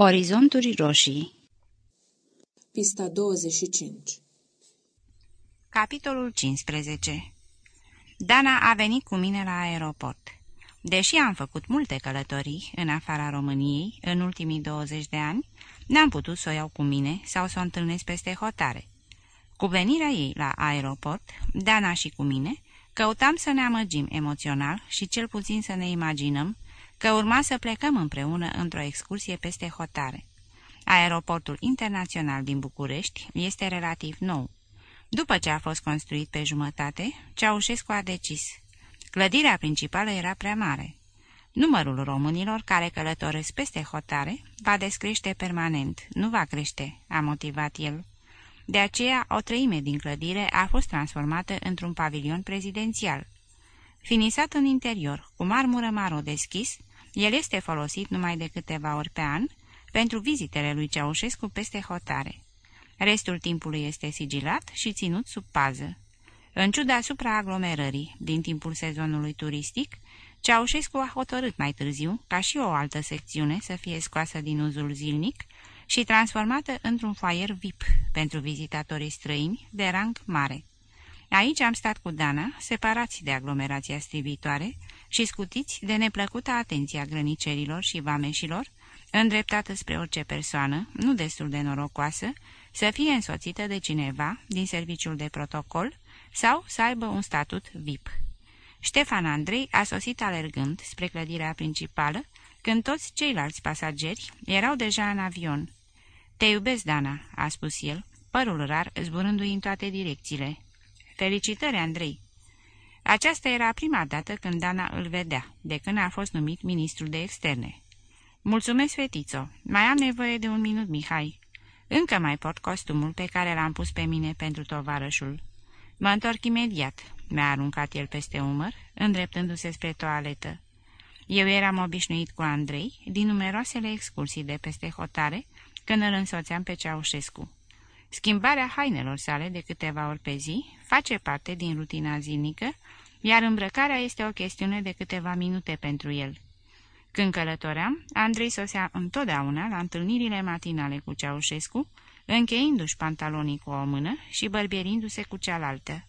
Orizonturi roșii Pista 25 Capitolul 15 Dana a venit cu mine la aeroport. Deși am făcut multe călătorii în afara României în ultimii 20 de ani, n-am putut să o iau cu mine sau să o întâlnesc peste hotare. Cu venirea ei la aeroport, Dana și cu mine, căutam să ne amăgim emoțional și cel puțin să ne imaginăm că urma să plecăm împreună într-o excursie peste hotare. Aeroportul internațional din București este relativ nou. După ce a fost construit pe jumătate, Ceaușescu a decis. Clădirea principală era prea mare. Numărul românilor care călătoresc peste hotare va descrește permanent, nu va crește, a motivat el. De aceea, o treime din clădire a fost transformată într-un pavilion prezidențial. Finisat în interior, cu marmură maro deschis, el este folosit numai de câteva ori pe an pentru vizitele lui Ceaușescu peste hotare. Restul timpului este sigilat și ținut sub pază. În ciuda supraaglomerării din timpul sezonului turistic, Ceaușescu a hotărât mai târziu ca și o altă secțiune să fie scoasă din uzul zilnic și transformată într-un foaier VIP pentru vizitatorii străini de rang mare. Aici am stat cu Dana, separați de aglomerația strivitoare și scutiți de neplăcuta atenția grănicerilor și vameșilor, îndreptată spre orice persoană, nu destul de norocoasă, să fie însoțită de cineva din serviciul de protocol sau să aibă un statut VIP. Ștefan Andrei a sosit alergând spre clădirea principală, când toți ceilalți pasageri erau deja în avion. Te iubesc, Dana," a spus el, părul rar zburându-i în toate direcțiile. Felicitări, Andrei!" Aceasta era prima dată când Dana îl vedea, de când a fost numit ministrul de externe. Mulțumesc, fetițo. Mai am nevoie de un minut, Mihai. Încă mai port costumul pe care l-am pus pe mine pentru tovarășul. Mă întorc imediat, mi-a aruncat el peste umăr, îndreptându-se spre toaletă. Eu eram obișnuit cu Andrei din numeroasele excursii de peste hotare, când îl însoțeam pe Ceaușescu. Schimbarea hainelor sale de câteva ori pe zi face parte din rutina zilnică, iar îmbrăcarea este o chestiune de câteva minute pentru el. Când călătoream, Andrei sosea întotdeauna la întâlnirile matinale cu Ceaușescu, încheindu-și pantalonii cu o mână și bărbierindu-se cu cealaltă.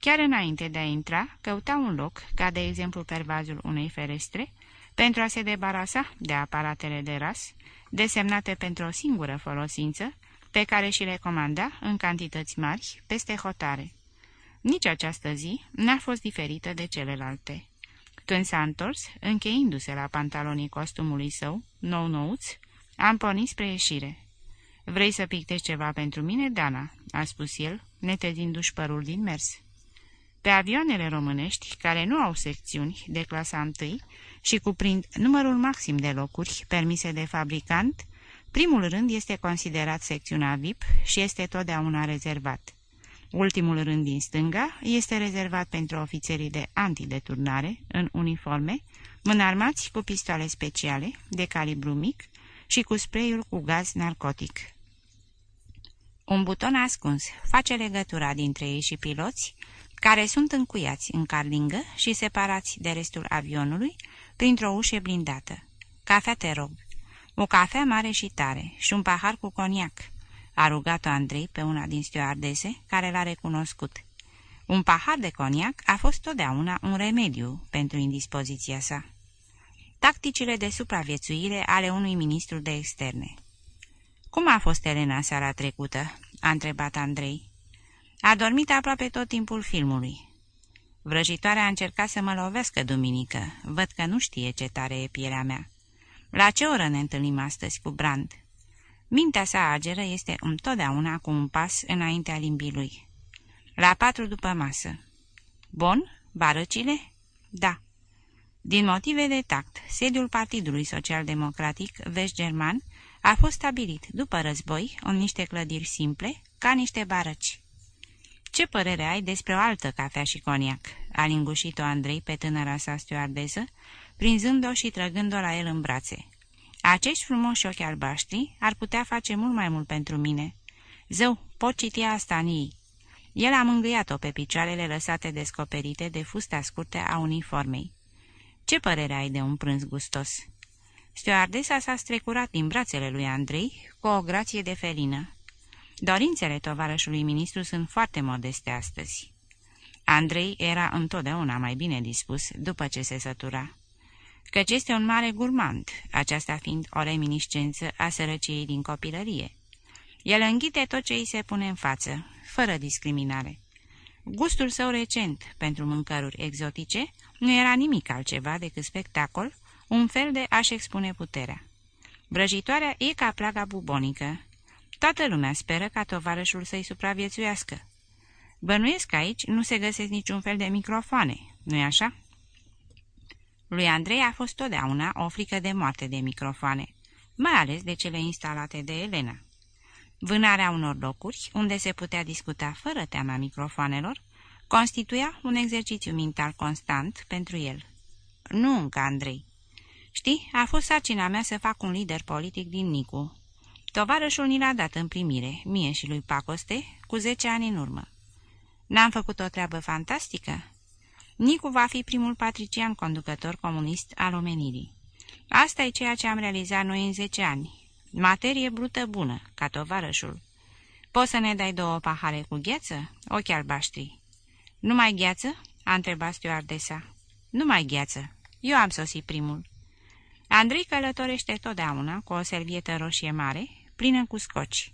Chiar înainte de a intra, căuta un loc, ca de exemplu pervazul unei ferestre, pentru a se debarasa de aparatele de ras, desemnate pentru o singură folosință, pe care și le comanda în cantități mari peste hotare. Nici această zi n-a fost diferită de celelalte. Când s-a întors, încheindu-se la pantalonii costumului său, nou-nouț, am pornit spre ieșire. Vrei să pictezi ceva pentru mine, Dana?" a spus el, netezindu-și părul din mers. Pe avioanele românești, care nu au secțiuni de clasa întâi și cuprind numărul maxim de locuri permise de fabricant, primul rând este considerat secțiunea VIP și este totdeauna rezervat. Ultimul rând din stânga este rezervat pentru ofițerii de antideturnare în uniforme, înarmați cu pistoale speciale de calibru mic și cu spreiul cu gaz narcotic. Un buton ascuns face legătura dintre ei și piloți, care sunt încuiați în carlingă și separați de restul avionului printr-o ușă blindată. Cafea te rog. O cafea mare și tare și un pahar cu coniac a rugat-o Andrei pe una din stewardese, care l-a recunoscut. Un pahar de coniac a fost totdeauna un remediu pentru indispoziția sa. Tacticile de supraviețuire ale unui ministru de externe Cum a fost Elena seara trecută?" a întrebat Andrei. A dormit aproape tot timpul filmului. Vrăjitoarea a încercat să mă lovească duminică. Văd că nu știe ce tare e pielea mea. La ce oră ne întâlnim astăzi cu Brand?" Mintea sa ageră este întotdeauna cu un pas înaintea limbii lui. La patru după masă. Bun? Barăcile? Da. Din motive de tact, sediul Partidului Social Democratic Vest-German a fost stabilit după război în niște clădiri simple, ca niște barăci. Ce părere ai despre o altă cafea și coniac?" a lingușit-o Andrei pe tânăra sa stewardeză, prinzând-o și trăgând-o la el în brațe. Acești frumoși ochi albaștri ar putea face mult mai mult pentru mine. Zău, pot citi asta în ei. El a mângâiat-o pe picioarele lăsate descoperite de fusta scurte a uniformei. Ce părere ai de un prânz gustos?" Stewardesa s-a strecurat din brațele lui Andrei cu o grație de felină. Dorințele tovarășului ministru sunt foarte modeste astăzi. Andrei era întotdeauna mai bine dispus după ce se sătura. Căci este un mare gurmand, aceasta fiind o reminiscență a sărăciei din copilărie. El înghite tot ce îi se pune în față, fără discriminare. Gustul său recent pentru mâncăruri exotice nu era nimic altceva decât spectacol, un fel de a-și expune puterea. Brăjitoarea e ca plaga bubonică. Toată lumea speră ca tovarășul să-i supraviețuiască. Bănuiesc că aici nu se găsesc niciun fel de microfoane, nu-i așa? Lui Andrei a fost totdeauna o frică de moarte de microfoane, mai ales de cele instalate de Elena. Vânarea unor locuri, unde se putea discuta fără teama microfoanelor, constituia un exercițiu mental constant pentru el. Nu încă, Andrei. Știi, a fost sarcina mea să fac un lider politic din Nicu. Tovarășul ni l-a dat în primire, mie și lui Pacoste, cu zece ani în urmă. N-am făcut o treabă fantastică? Nicu va fi primul patrician conducător comunist al omenirii. Asta e ceea ce am realizat noi în zece ani. Materie brută bună, ca tovarășul. Poți să ne dai două pahare cu gheață? Ochi albaștri. Nu mai gheață?" a întrebat stewardesa. Nu mai gheață. Eu am sosit primul." Andrei călătorește totdeauna cu o servietă roșie mare, plină cu scoci.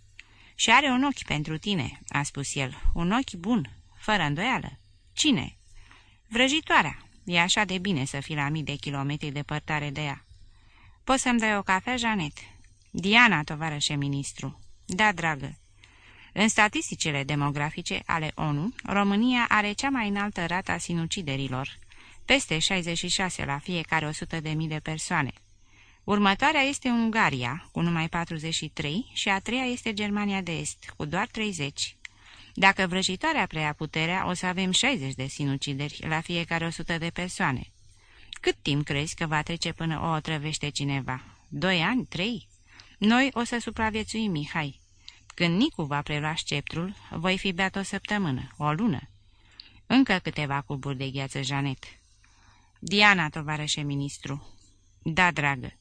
Și are un ochi pentru tine," a spus el. Un ochi bun, fără îndoială. Cine?" Vrăjitoarea. E așa de bine să fii la mii de kilometri departare de ea." Poți să-mi dai o cafea, Janet?" Diana, tovarășe ministru." Da, dragă." În statisticile demografice ale ONU, România are cea mai înaltă rată a sinuciderilor, peste 66 la fiecare 100 de mii de persoane. Următoarea este Ungaria, cu numai 43, și a treia este Germania de Est, cu doar 30. Dacă vrăjitoarea preia puterea, o să avem 60 de sinucideri la fiecare 100 de persoane. Cât timp crezi că va trece până o otrăvește cineva? Doi ani? Trei? Noi o să supraviețuim, Mihai. Când Nicu va prelua sceptrul, voi fi beat o săptămână, o lună. Încă câteva cuburi de gheață, Janet. Diana, tovarășe ministru. Da, dragă.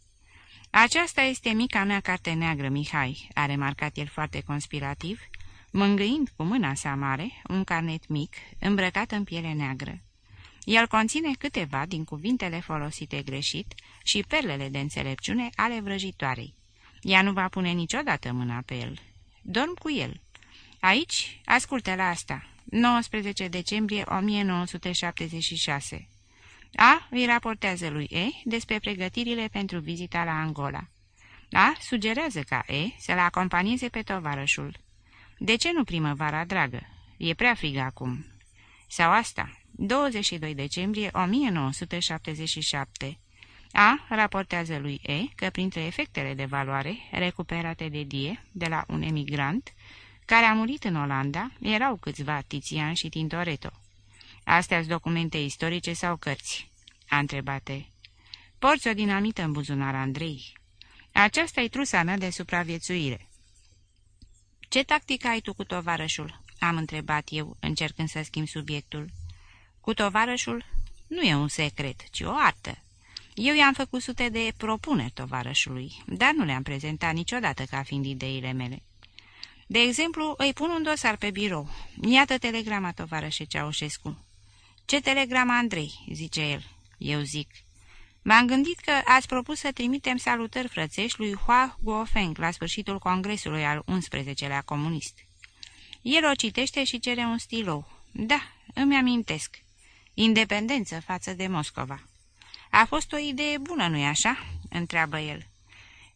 Aceasta este mica mea carte neagră, Mihai, a remarcat el foarte conspirativ, mângâind cu mâna sa mare un carnet mic, îmbrăcat în piele neagră. El conține câteva din cuvintele folosite greșit și perlele de înțelepciune ale vrăjitoarei. Ea nu va pune niciodată mâna pe el. Dorm cu el. Aici, ascultă la asta. 19 decembrie 1976 A îi raportează lui E despre pregătirile pentru vizita la Angola. A sugerează ca E să-l acompanieze pe tovarășul. De ce nu primăvara, dragă? E prea frig acum. Sau asta, 22 decembrie 1977. A raportează lui E că printre efectele de valoare recuperate de Die de la un emigrant care a murit în Olanda erau câțiva Tizian și Tintoretto. Astea-s documente istorice sau cărți? A întrebat E. Porți o dinamită în buzunar, Andrei. Aceasta-i trusa mea de supraviețuire. Ce tactică ai tu cu tovarășul?" am întrebat eu, încercând să schimb subiectul. Cu tovarășul? Nu e un secret, ci o artă. Eu i-am făcut sute de propuneri tovarășului, dar nu le-am prezentat niciodată ca fiind ideile mele. De exemplu, îi pun un dosar pe birou. Iată telegrama, tovarășe Ceaușescu. Ce telegrama, Andrei?" zice el. Eu zic. M-am gândit că ați propus să trimitem salutări frățești lui Hua Guofeng la sfârșitul congresului al 11-lea comunist. El o citește și cere un stilou. Da, îmi amintesc. Independență față de Moscova. A fost o idee bună, nu-i așa?" întreabă el.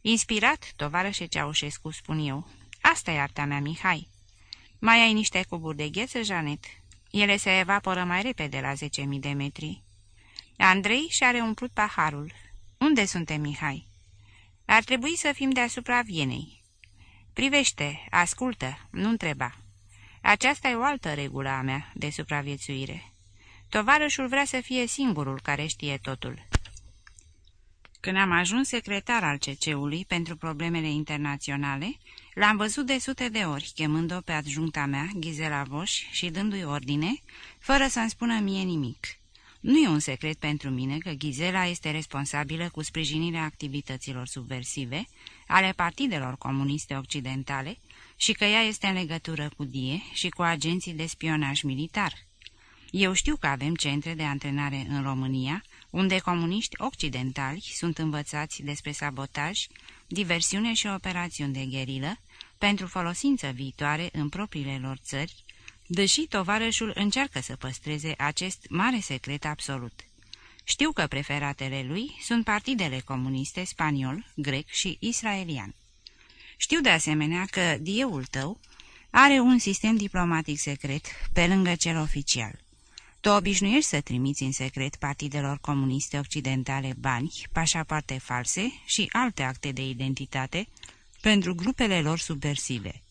Inspirat, tovarășe Ceaușescu, spun eu. Asta e arta mea, Mihai. Mai ai niște cuburi de gheță, Janet? Ele se evaporă mai repede la 10.000 de metri. Andrei și-are umplut paharul. Unde suntem, Mihai? Ar trebui să fim deasupra Vienei. Privește, ascultă, nu întreba. Aceasta e o altă regulă a mea de supraviețuire. Tovarășul vrea să fie singurul care știe totul. Când am ajuns secretar al CC-ului pentru problemele internaționale, l-am văzut de sute de ori, chemând-o pe adjuncta mea, Ghizela Voș, și dându-i ordine, fără să-mi spună mie nimic. Nu e un secret pentru mine că Ghizela este responsabilă cu sprijinirea activităților subversive ale partidelor comuniste occidentale și că ea este în legătură cu Die și cu agenții de spionaj militar. Eu știu că avem centre de antrenare în România, unde comuniști occidentali sunt învățați despre sabotaj, diversiune și operațiuni de gherilă, pentru folosință viitoare în propriile lor țări, deși tovarășul încearcă să păstreze acest mare secret absolut. Știu că preferatele lui sunt partidele comuniste spaniol, grec și israelian. Știu de asemenea că dieul tău are un sistem diplomatic secret pe lângă cel oficial. Tu obișnuiești să trimiți în secret partidelor comuniste occidentale bani, pașapoarte false și alte acte de identitate pentru grupele lor subversive.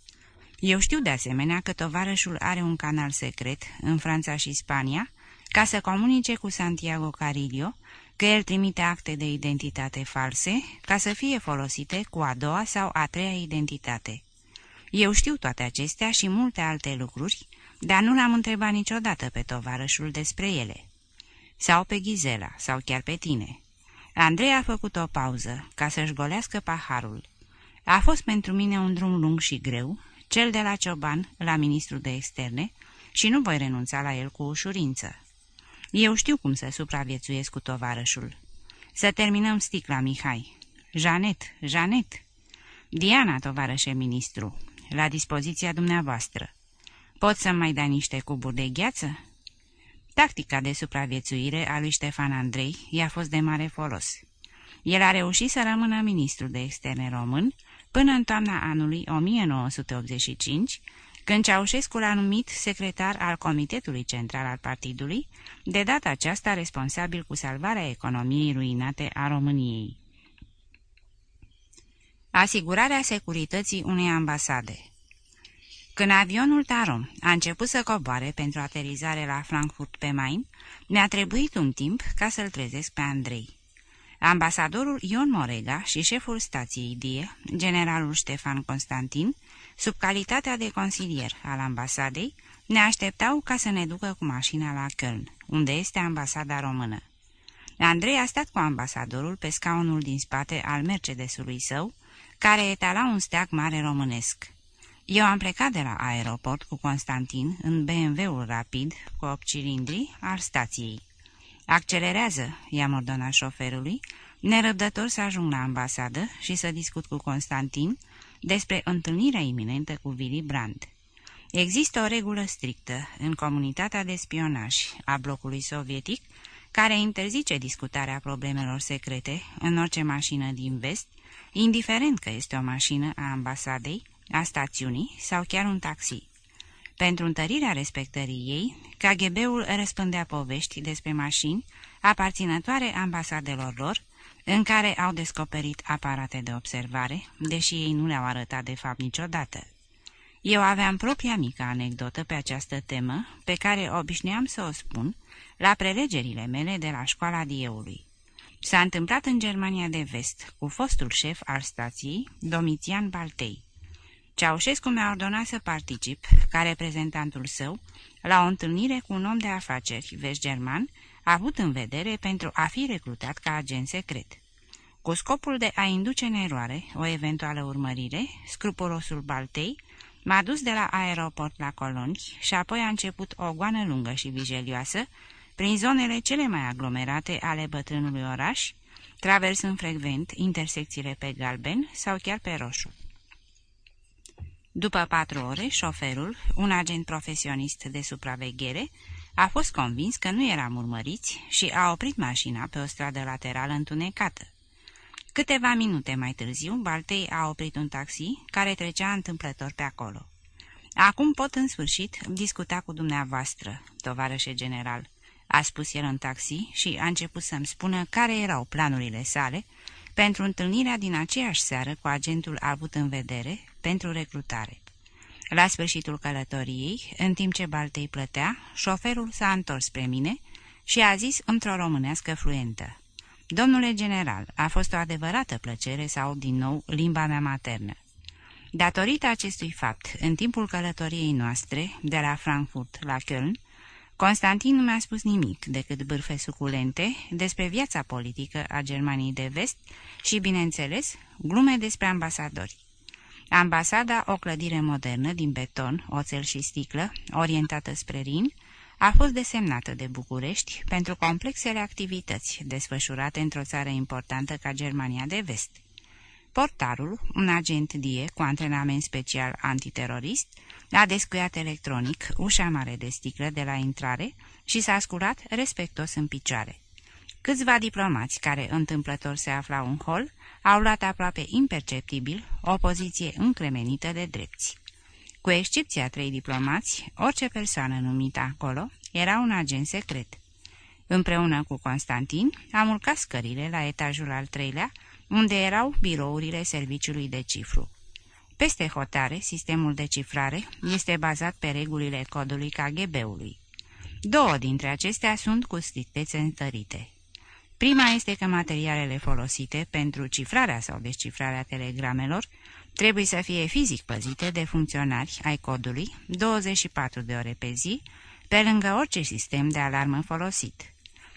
Eu știu de asemenea că tovarășul are un canal secret în Franța și Spania ca să comunice cu Santiago Carillo că el trimite acte de identitate false ca să fie folosite cu a doua sau a treia identitate. Eu știu toate acestea și multe alte lucruri, dar nu l-am întrebat niciodată pe tovarășul despre ele. Sau pe Ghizela, sau chiar pe tine. Andrei a făcut o pauză ca să-și golească paharul. A fost pentru mine un drum lung și greu, cel de la Cioban la ministrul de externe, și nu voi renunța la el cu ușurință. Eu știu cum să supraviețuiesc cu tovarășul. Să terminăm sticla, Mihai. Janet, Janet. Diana, tovarășe ministru, la dispoziția dumneavoastră. Pot să mai da niște cuburi de gheață? Tactica de supraviețuire a lui Ștefan Andrei i-a fost de mare folos. El a reușit să rămână ministru de externe român până în toamna anului 1985, când Ceaușescu l-a numit secretar al Comitetului Central al Partidului, de data aceasta responsabil cu salvarea economiei ruinate a României. Asigurarea securității unei ambasade Când avionul Tarom a început să coboare pentru aterizare la Frankfurt pe Main, mi-a trebuit un timp ca să-l trezesc pe Andrei. Ambasadorul Ion Morega și șeful stației DIE, generalul Ștefan Constantin, sub calitatea de consilier al ambasadei, ne așteptau ca să ne ducă cu mașina la Köln, unde este ambasada română. Andrei a stat cu ambasadorul pe scaunul din spate al Mercedesului său, care etala un steag mare românesc. Eu am plecat de la aeroport cu Constantin în BMW-ul rapid cu 8 cilindri al stației. Accelerează, i-am ordonat șoferului, nerăbdător să ajung la ambasadă și să discut cu Constantin despre întâlnirea iminentă cu Willy Brandt. Există o regulă strictă în comunitatea de spionaj a blocului sovietic care interzice discutarea problemelor secrete în orice mașină din vest, indiferent că este o mașină a ambasadei, a stațiunii sau chiar un taxi. Pentru întărirea respectării ei, KGB-ul răspândea povești despre mașini aparținătoare ambasadelor lor, în care au descoperit aparate de observare, deși ei nu le-au arătat de fapt niciodată. Eu aveam propria mică anecdotă pe această temă, pe care obișnuiam să o spun la prelegerile mele de la școala dieului. S-a întâmplat în Germania de vest, cu fostul șef al stației, Domitian Baltei. Ceaușescu mi-a ordonat să particip, ca reprezentantul său, la o întâlnire cu un om de afaceri vest-german, avut în vedere pentru a fi recrutat ca agent secret. Cu scopul de a induce în eroare o eventuală urmărire, scrupulosul Baltei m-a dus de la aeroport la Coloni și apoi a început o goană lungă și vijelioasă prin zonele cele mai aglomerate ale bătrânului oraș, traversând frecvent intersecțiile pe galben sau chiar pe roșu. După patru ore, șoferul, un agent profesionist de supraveghere, a fost convins că nu eram urmăriți și a oprit mașina pe o stradă laterală întunecată. Câteva minute mai târziu, Baltei a oprit un taxi care trecea întâmplător pe acolo. Acum pot în sfârșit discuta cu dumneavoastră, tovarășe general," a spus el în taxi și a început să-mi spună care erau planurile sale pentru întâlnirea din aceeași seară cu agentul avut în vedere pentru recrutare. La sfârșitul călătoriei, în timp ce Baltei plătea, șoferul s-a întors spre mine și a zis într-o românească fluentă. Domnule general, a fost o adevărată plăcere să aud din nou limba mea maternă. Datorită acestui fapt, în timpul călătoriei noastre, de la Frankfurt la Köln, Constantin nu mi-a spus nimic decât bârfe suculente despre viața politică a Germaniei de vest și, bineînțeles, glume despre ambasadori. Ambasada, o clădire modernă din beton, oțel și sticlă, orientată spre Rin, a fost desemnată de București pentru complexele activități desfășurate într-o țară importantă ca Germania de vest. Portarul, un agent DIE cu antrenament special antiterorist, a descuiat electronic ușa mare de sticlă de la intrare și s-a sculat respectos în picioare. Câțiva diplomați care întâmplător se aflau în hol au luat aproape imperceptibil o poziție încremenită de drepți. Cu excepția trei diplomați, orice persoană numită acolo era un agent secret. Împreună cu Constantin am urcat scările la etajul al treilea, unde erau birourile serviciului de cifru. Peste hotare, sistemul de cifrare este bazat pe regulile codului KGB-ului. Două dintre acestea sunt cu strictețe întărite. Prima este că materialele folosite pentru cifrarea sau descifrarea telegramelor trebuie să fie fizic păzite de funcționari ai codului 24 de ore pe zi, pe lângă orice sistem de alarmă folosit.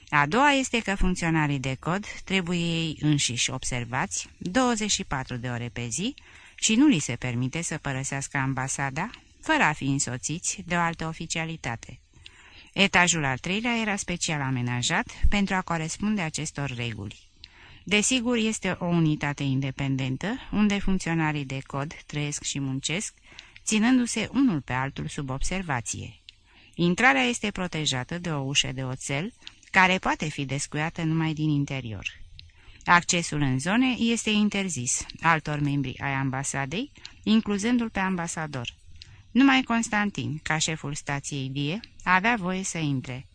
A doua este că funcționarii de cod trebuie ei înșiși observați 24 de ore pe zi și nu li se permite să părăsească ambasada fără a fi însoțiți de o altă oficialitate. Etajul al treilea era special amenajat pentru a corespunde acestor reguli. Desigur, este o unitate independentă, unde funcționarii de cod trăiesc și muncesc, ținându-se unul pe altul sub observație. Intrarea este protejată de o ușă de oțel, care poate fi descuiată numai din interior. Accesul în zone este interzis altor membri ai ambasadei, incluzându-l pe ambasador. Numai Constantin, ca șeful stației Die, avea voie să intre.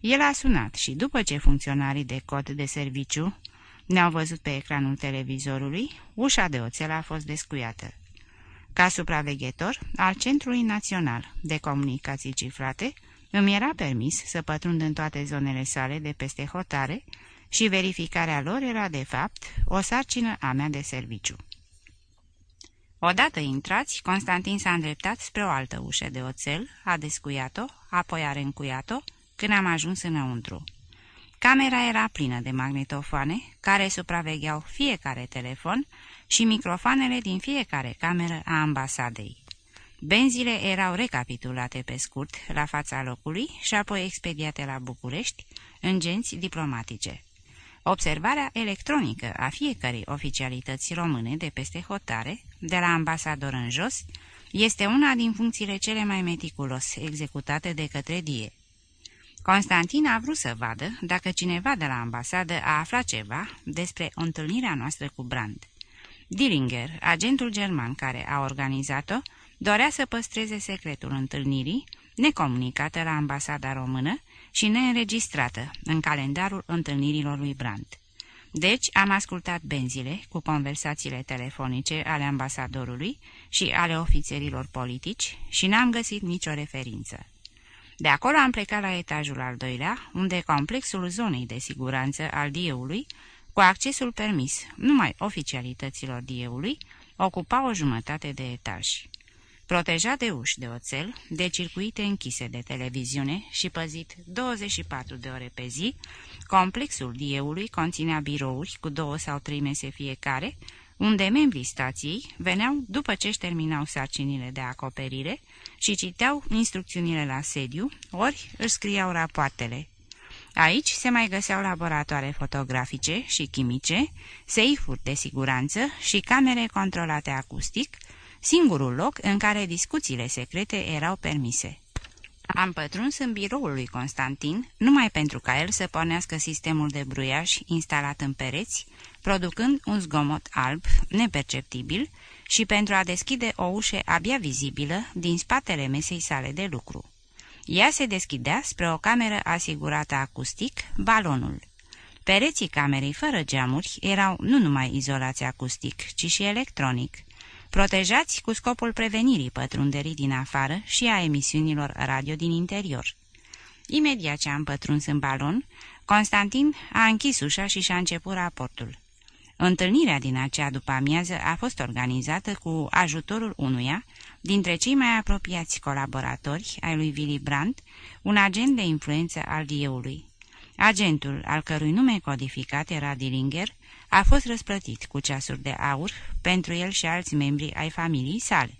El a sunat și după ce funcționarii de cod de serviciu ne-au văzut pe ecranul televizorului, ușa de oțel a fost descuiată. Ca supraveghetor al Centrului Național de Comunicații Cifrate, îmi era permis să pătrund în toate zonele sale de peste hotare și verificarea lor era, de fapt, o sarcină a mea de serviciu. Odată intrați, Constantin s-a îndreptat spre o altă ușă de oțel, a descuiat-o, apoi a reîncuiat-o, când am ajuns înăuntru. Camera era plină de magnetofoane, care supravegheau fiecare telefon și microfoanele din fiecare cameră a ambasadei. Benzile erau recapitulate pe scurt la fața locului și apoi expediate la București, în genți diplomatice. Observarea electronică a fiecărei oficialități române de peste hotare, de la ambasador în jos, este una din funcțiile cele mai meticulos executate de către DIE. Constantin a vrut să vadă dacă cineva de la ambasadă a aflat ceva despre întâlnirea noastră cu Brand. Dillinger, agentul german care a organizat-o, dorea să păstreze secretul întâlnirii, necomunicată la ambasada română și neînregistrată în calendarul întâlnirilor lui Brandt. Deci am ascultat benzile cu conversațiile telefonice ale ambasadorului și ale ofițerilor politici și n-am găsit nicio referință. De acolo am plecat la etajul al doilea, unde complexul zonei de siguranță al dieului, cu accesul permis numai oficialităților dieului, ocupa o jumătate de etaj. Protejat de uși de oțel, de circuite închise de televiziune și păzit 24 de ore pe zi, complexul dieului conținea birouri cu două sau trei mese fiecare, unde membrii stației veneau după ce își terminau sarcinile de acoperire și citeau instrucțiunile la sediu, ori își scriau rapoartele. Aici se mai găseau laboratoare fotografice și chimice, seifuri de siguranță și camere controlate acustic, singurul loc în care discuțiile secrete erau permise. Am pătruns în biroul lui Constantin, numai pentru ca el să pornească sistemul de bruiaj instalat în pereți, producând un zgomot alb, neperceptibil, și pentru a deschide o ușă abia vizibilă din spatele mesei sale de lucru. Ea se deschidea spre o cameră asigurată acustic, balonul. Pereții camerei fără geamuri erau nu numai izolați acustic, ci și electronic, protejați cu scopul prevenirii pătrunderii din afară și a emisiunilor radio din interior. Imediat ce am pătruns în balon, Constantin a închis ușa și și-a început raportul. Întâlnirea din acea după-amiază a fost organizată cu ajutorul unuia dintre cei mai apropiați colaboratori ai lui Willy Brandt, un agent de influență al dieului. Agentul, al cărui nume codificat era Dillinger, a fost răsplătit cu ceasuri de aur pentru el și alți membri ai familiei sale.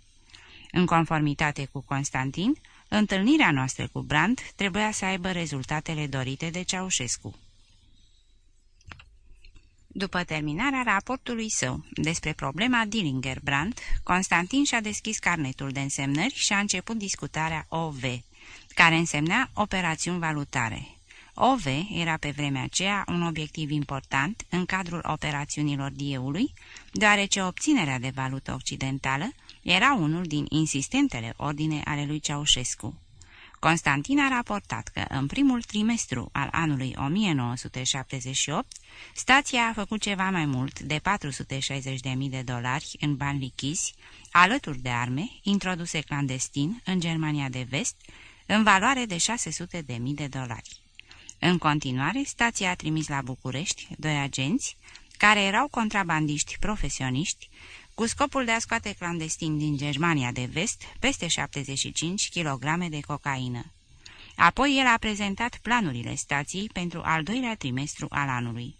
În conformitate cu Constantin, întâlnirea noastră cu Brandt trebuia să aibă rezultatele dorite de Ceaușescu. După terminarea raportului său despre problema Dillinger-Brandt, Constantin și-a deschis carnetul de însemnări și a început discutarea OV, care însemna operațiuni valutare. OV era pe vremea aceea un obiectiv important în cadrul operațiunilor dieului, deoarece obținerea de valută occidentală era unul din insistentele ordine ale lui Ceaușescu. Constantin a raportat că în primul trimestru al anului 1978, stația a făcut ceva mai mult de 460.000 de dolari în bani lichizi, alături de arme introduse clandestin în Germania de Vest, în valoare de 600.000 de dolari. În continuare, stația a trimis la București doi agenți, care erau contrabandiști profesioniști, cu scopul de a scoate clandestin din Germania de vest peste 75 kg de cocaină. Apoi el a prezentat planurile stației pentru al doilea trimestru al anului.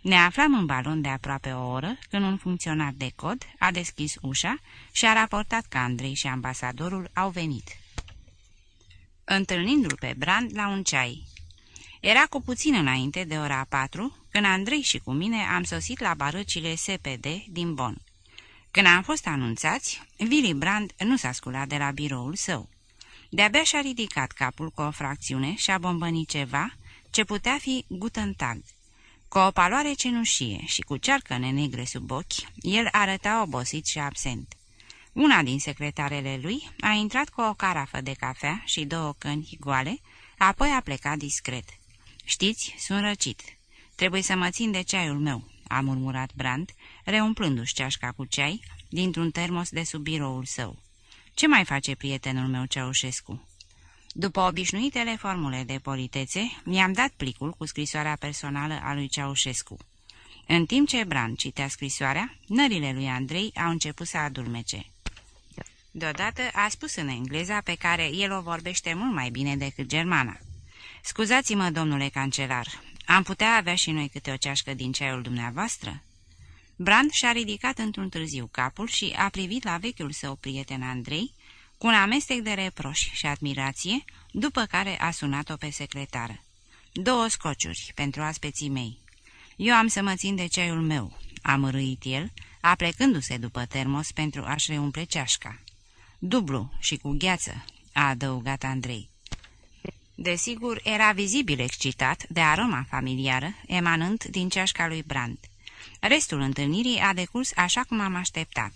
Ne aflam în balon de aproape o oră când un funcționar de cod a deschis ușa și a raportat că Andrei și ambasadorul au venit. Întâlnindu-l pe Brand la un ceai. Era cu puțin înainte de ora 4 când Andrei și cu mine am sosit la barăcile SPD din Bonn. Când am fost anunțați, Willy Brandt nu s-a sculat de la biroul său. De-abia și-a ridicat capul cu o fracțiune și a bombănit ceva ce putea fi Guten Tag. Cu o paloare cenușie și cu cearcăne negre sub ochi, el arăta obosit și absent. Una din secretarele lui a intrat cu o carafă de cafea și două căni goale, apoi a plecat discret. Știți, sunt răcit. Trebuie să mă țin de ceaiul meu," a murmurat Brandt, reumplându-și ceașca cu ceai dintr-un termos de sub biroul său. Ce mai face prietenul meu Ceaușescu?" După obișnuitele formule de politețe, mi-am dat plicul cu scrisoarea personală a lui Ceaușescu. În timp ce Bran citea scrisoarea, nările lui Andrei au început să adulmece. Deodată a spus în engleza pe care el o vorbește mult mai bine decât germana. Scuzați-mă, domnule cancelar, am putea avea și noi câte o ceașcă din ceaiul dumneavoastră?" Brand și-a ridicat într-un târziu capul și a privit la vechiul său prieten Andrei cu un amestec de reproș și admirație, după care a sunat-o pe secretară. Două scociuri pentru aspeții mei. Eu am să mă țin de ceaiul meu," a mărâit el, aplecându-se după termos pentru a-și reumple ceașca. Dublu și cu gheață," a adăugat Andrei. Desigur, era vizibil excitat de aroma familiară emanând din ceașca lui Brand. Restul întâlnirii a decurs așa cum am așteptat.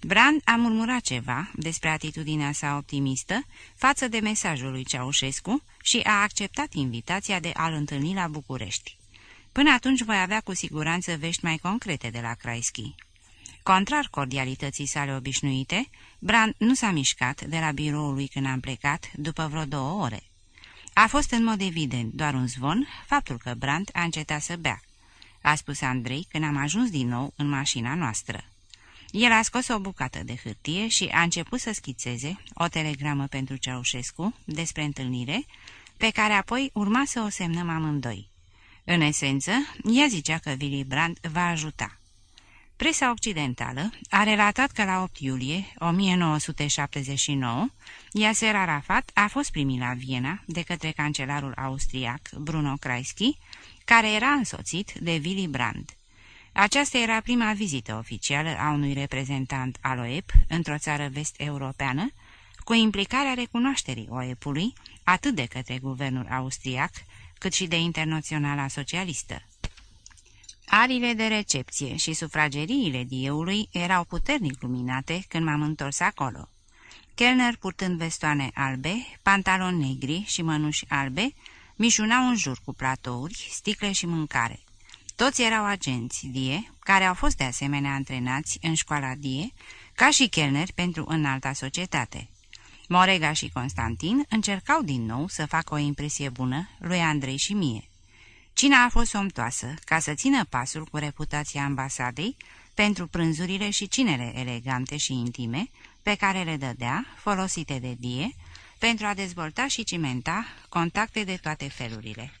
Brand a murmurat ceva despre atitudinea sa optimistă față de mesajul lui Ceaușescu și a acceptat invitația de a-l întâlni la București. Până atunci voi avea cu siguranță vești mai concrete de la Kraisky. Contrar cordialității sale obișnuite, Brand nu s-a mișcat de la biroul lui când am plecat, după vreo două ore. A fost în mod evident doar un zvon faptul că Brandt a încetat să bea, a spus Andrei când am ajuns din nou în mașina noastră. El a scos o bucată de hârtie și a început să schițeze o telegramă pentru Ceaușescu despre întâlnire, pe care apoi urma să o semnăm amândoi. În esență, ea zicea că Willy Brandt va ajuta. Presa occidentală a relatat că la 8 iulie 1979, Yasser Arafat a fost primit la Viena de către cancelarul austriac Bruno Kreisky, care era însoțit de Willy Brandt. Aceasta era prima vizită oficială a unui reprezentant al OEP într-o țară vest-europeană, cu implicarea recunoașterii OEP-ului atât de către guvernul austriac, cât și de internaționala socialistă. Arile de recepție și sufrageriile dieului erau puternic luminate când m-am întors acolo. Kellner, purtând vestoane albe, pantaloni negri și mănuși albe, mișunau în jur cu platouri, sticle și mâncare. Toți erau agenți die, care au fost de asemenea antrenați în școala die, ca și chelneri pentru înalta societate. Morega și Constantin încercau din nou să facă o impresie bună lui Andrei și mie. Cina a fost somtoasă, ca să țină pasul cu reputația ambasadei pentru prânzurile și cinele elegante și intime pe care le dădea, folosite de Die, pentru a dezvolta și cimenta contacte de toate felurile.